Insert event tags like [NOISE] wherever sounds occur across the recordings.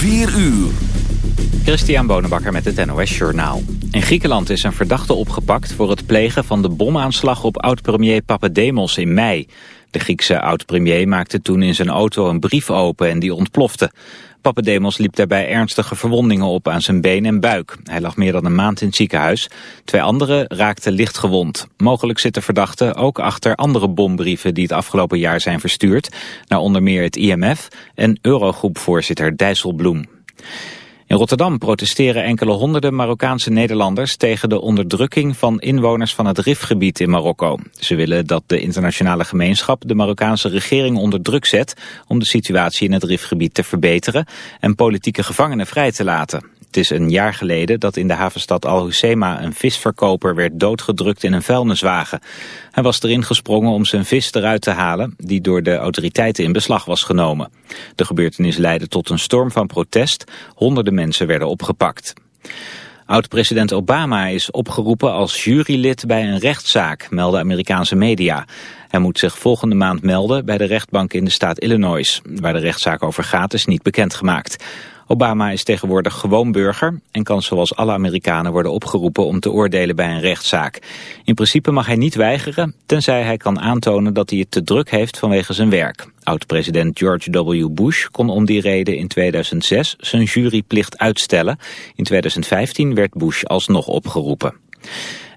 4 uur. Christian Bonenbakker met het NOS Journaal. In Griekenland is een verdachte opgepakt voor het plegen van de bomaanslag op oud-premier Papademos in mei. De Griekse oud-premier maakte toen in zijn auto een brief open en die ontplofte. Papademos liep daarbij ernstige verwondingen op aan zijn been en buik. Hij lag meer dan een maand in het ziekenhuis. Twee anderen raakten licht gewond. Mogelijk zit de verdachte ook achter andere bombrieven die het afgelopen jaar zijn verstuurd. Naar onder meer het IMF en Eurogroepvoorzitter Dijsselbloem. In Rotterdam protesteren enkele honderden Marokkaanse Nederlanders tegen de onderdrukking van inwoners van het Rifgebied in Marokko. Ze willen dat de internationale gemeenschap de Marokkaanse regering onder druk zet om de situatie in het Rifgebied te verbeteren en politieke gevangenen vrij te laten. Het is een jaar geleden dat in de havenstad Al Husseima een visverkoper werd doodgedrukt in een vuilniswagen. Hij was erin gesprongen om zijn vis eruit te halen, die door de autoriteiten in beslag was genomen. De gebeurtenis leidde tot een storm van protest. Honderden mensen werden opgepakt. Oud-president Obama is opgeroepen als jurylid bij een rechtszaak, melden Amerikaanse media. Hij moet zich volgende maand melden bij de rechtbank in de staat Illinois. Waar de rechtszaak over gaat is niet bekendgemaakt. Obama is tegenwoordig gewoon burger en kan zoals alle Amerikanen worden opgeroepen om te oordelen bij een rechtszaak. In principe mag hij niet weigeren, tenzij hij kan aantonen dat hij het te druk heeft vanwege zijn werk. Oud-president George W. Bush kon om die reden in 2006 zijn juryplicht uitstellen. In 2015 werd Bush alsnog opgeroepen.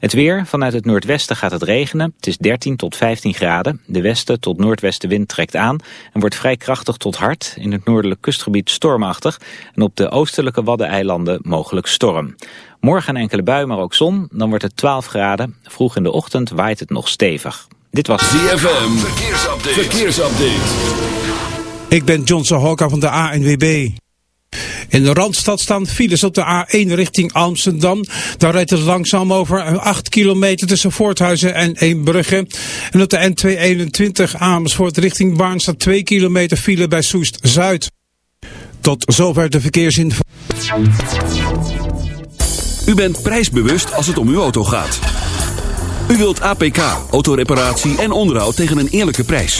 Het weer, vanuit het noordwesten gaat het regenen. Het is 13 tot 15 graden. De westen tot noordwestenwind trekt aan en wordt vrij krachtig tot hard. In het noordelijk kustgebied stormachtig. En op de oostelijke Waddeneilanden mogelijk storm. Morgen een enkele bui, maar ook zon. Dan wordt het 12 graden. Vroeg in de ochtend waait het nog stevig. Dit was ZFM. Verkeersupdate. Verkeersupdate. Ik ben Johnson Hawker van de ANWB. In de Randstad staan files op de A1 richting Amsterdam. Daar rijdt het langzaam over 8 kilometer tussen Voorthuizen en Eembrugge. En op de N221 Amersfoort richting Baarn staat 2 kilometer file bij Soest-Zuid. Tot zover de verkeersinformatie. U bent prijsbewust als het om uw auto gaat. U wilt APK, autoreparatie en onderhoud tegen een eerlijke prijs.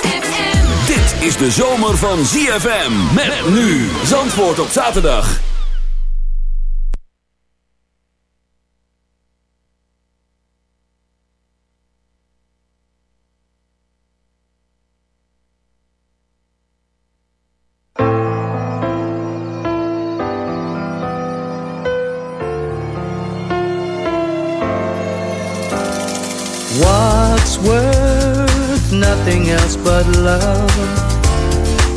Is de zomer van ZFM. Met nu. Zandvoort op zaterdag. What's worth nothing else but love?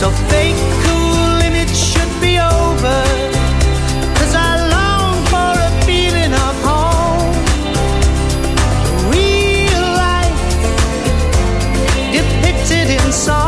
So fake cool should be over. 'Cause I long for a feeling of home. Real life depicted in song.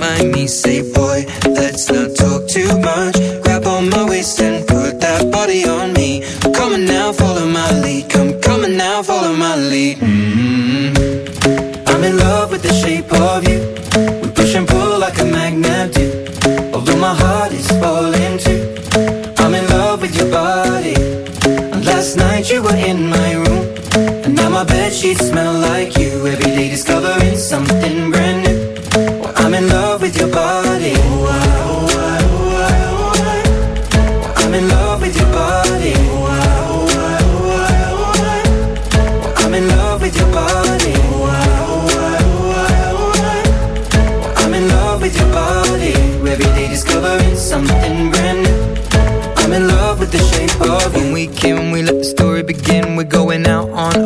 say, boy, let's not talk too much.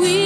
we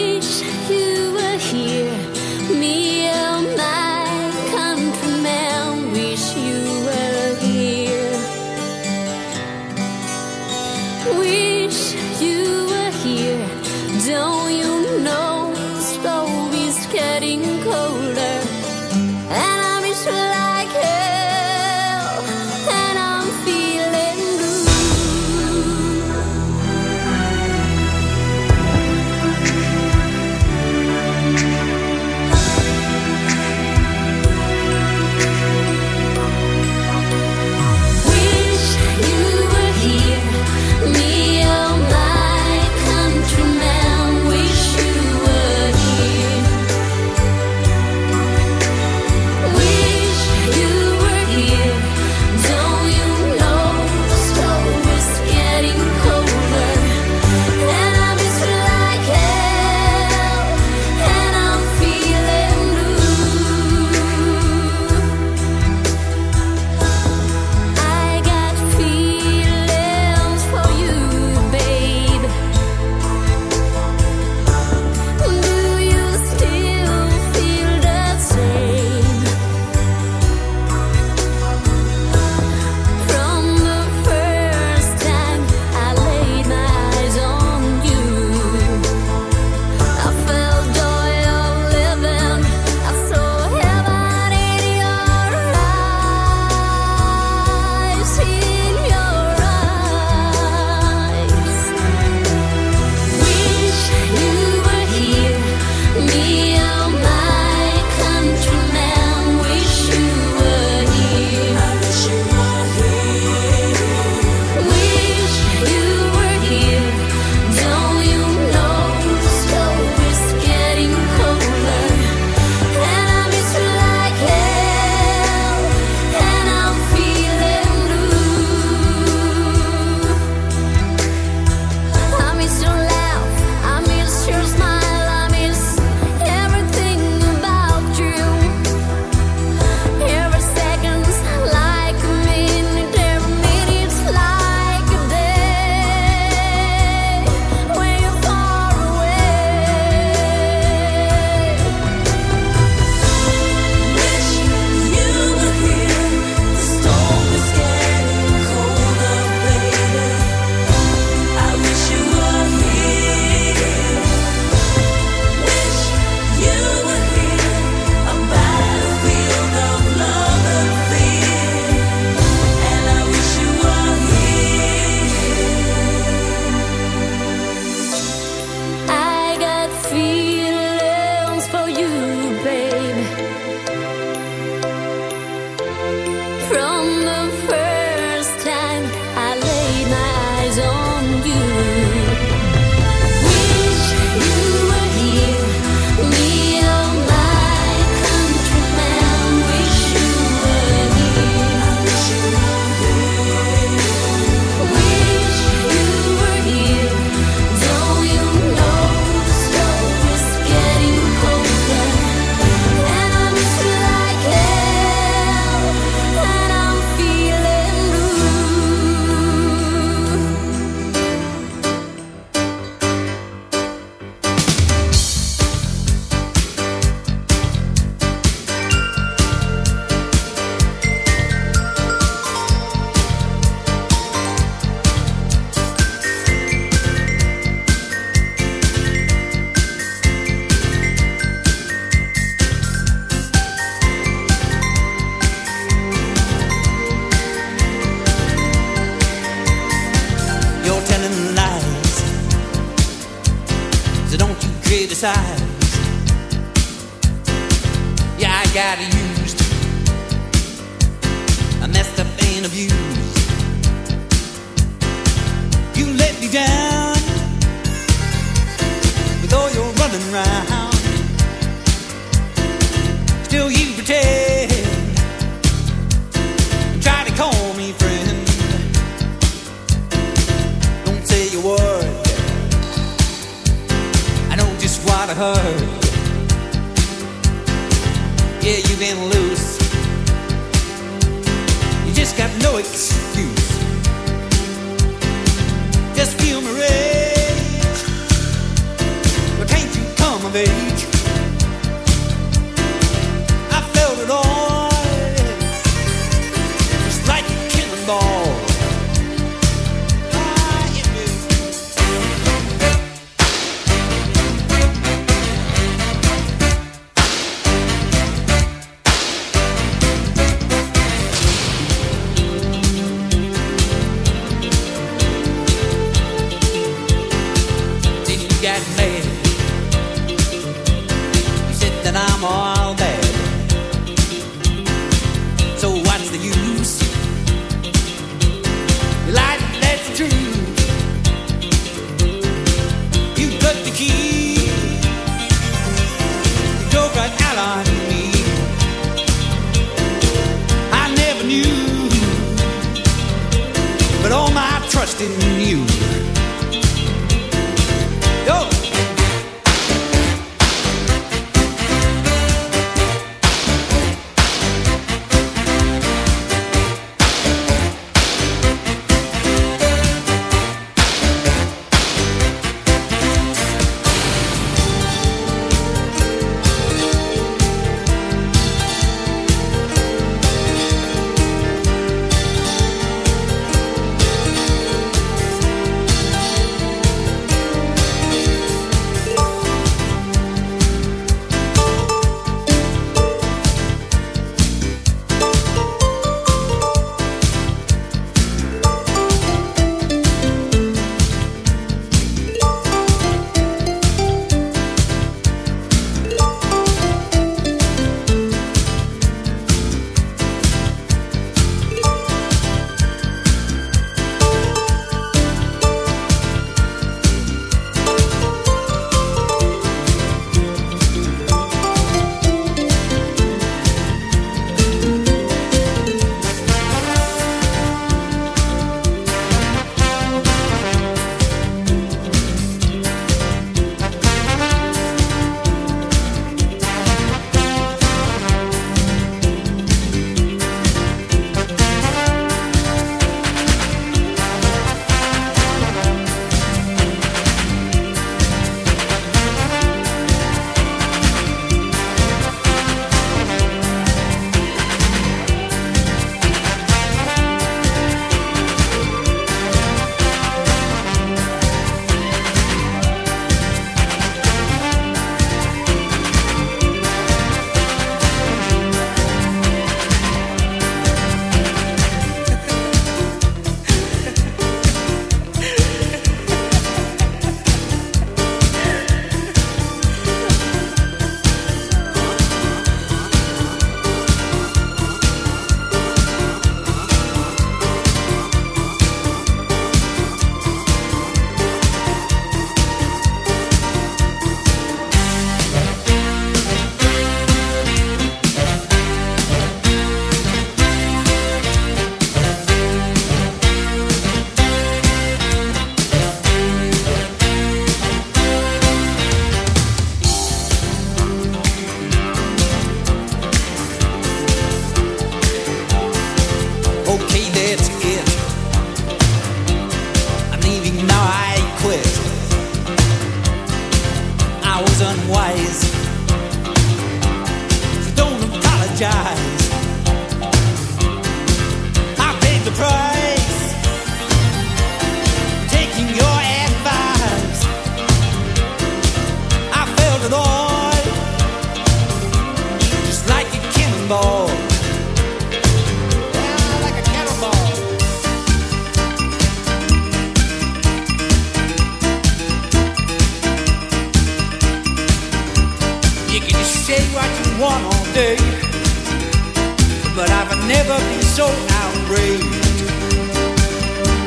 never be so outraged.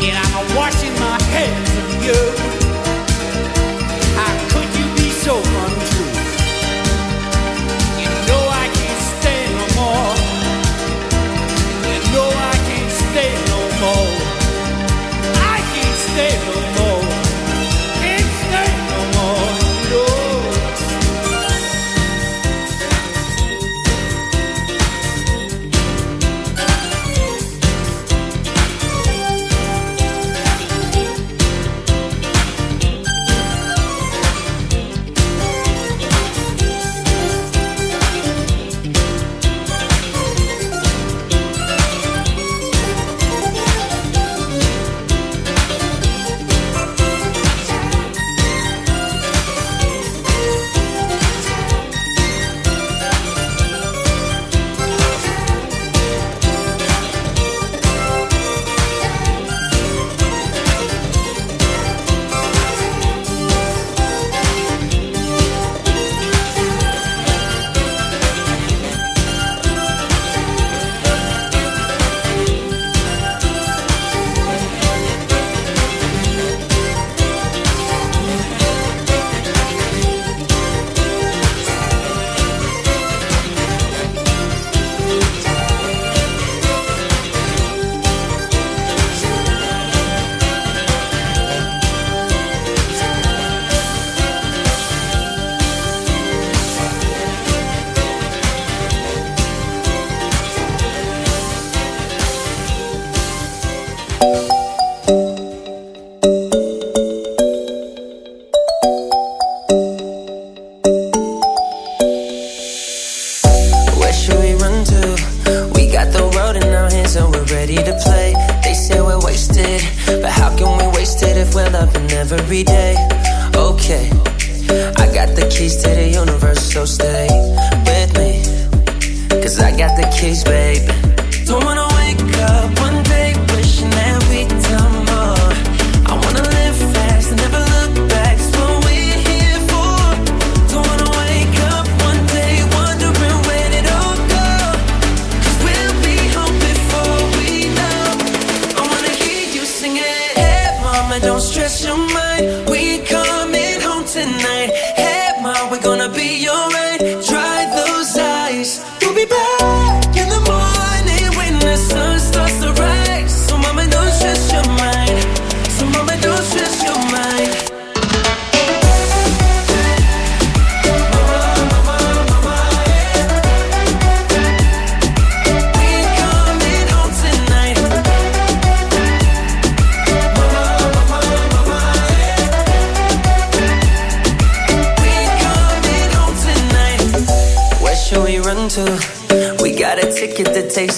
And I'm washing my hands of you. live well up in every day. Okay, I got the keys to the universe, so stay with me. Cause I got the keys, baby. Don't wanna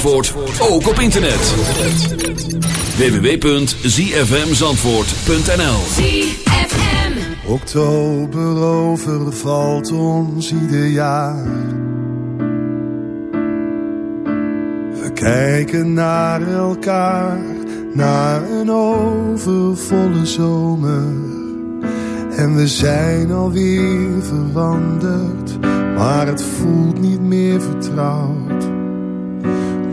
Zandvoort ook op internet. www.zfmzandvoort.nl Oktober overvalt ons ieder jaar We kijken naar elkaar Naar een overvolle zomer en we zijn alweer veranderd, maar het voelt niet meer vertrouwd.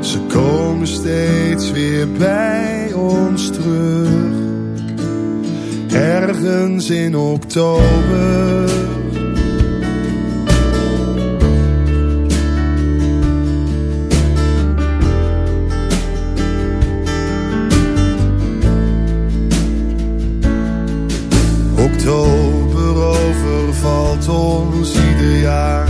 Ze komen steeds weer bij ons terug. Ergens in oktober. Oktober overvalt ons ieder jaar.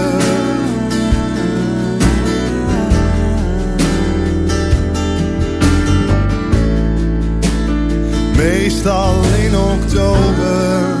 Meestal in oktober.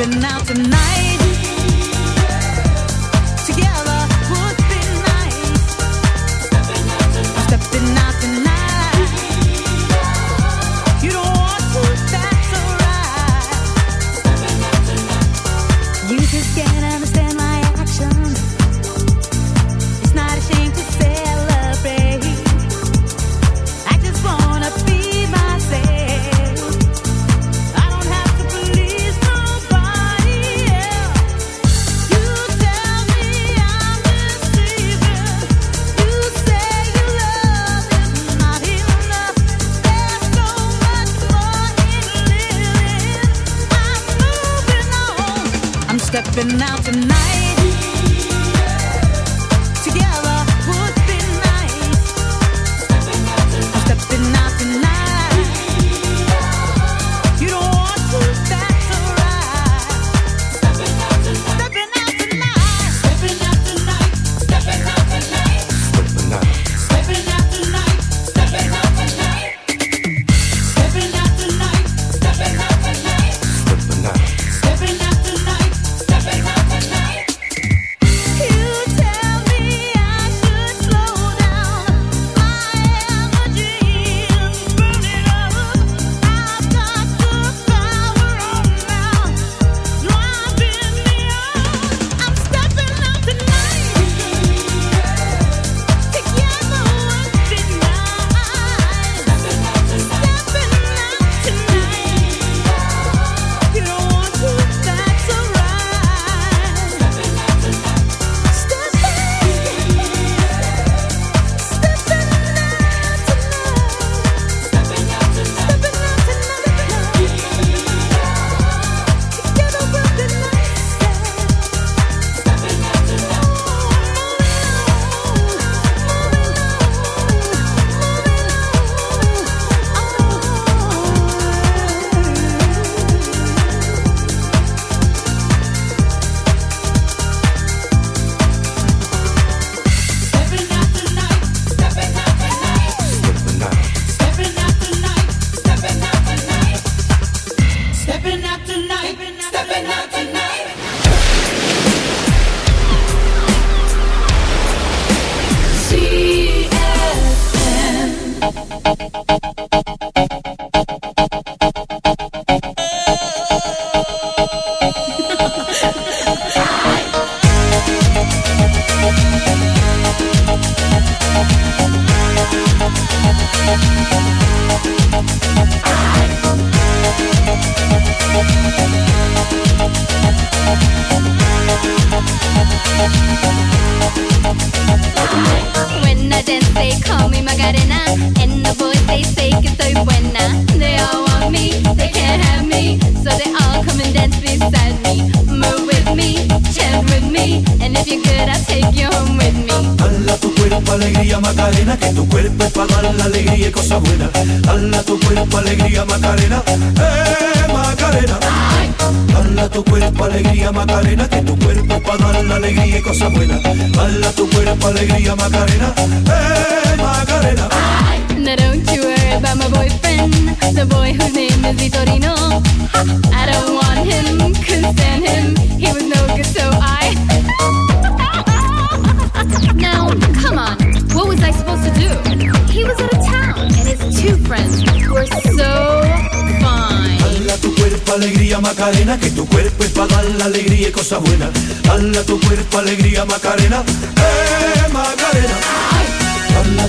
And out tonight. Vitorino. I don't want him, couldn't stand him. He was no good, so I. [LAUGHS] now, come on, what was I supposed to do? He was out of town, and his two friends were so fine. Dala tu cuerpo alegría Macarena, que tu cuerpo es para dar la alegría y cosas buenas. Dala tu cuerpo alegría Macarena, eh Macarena. Dala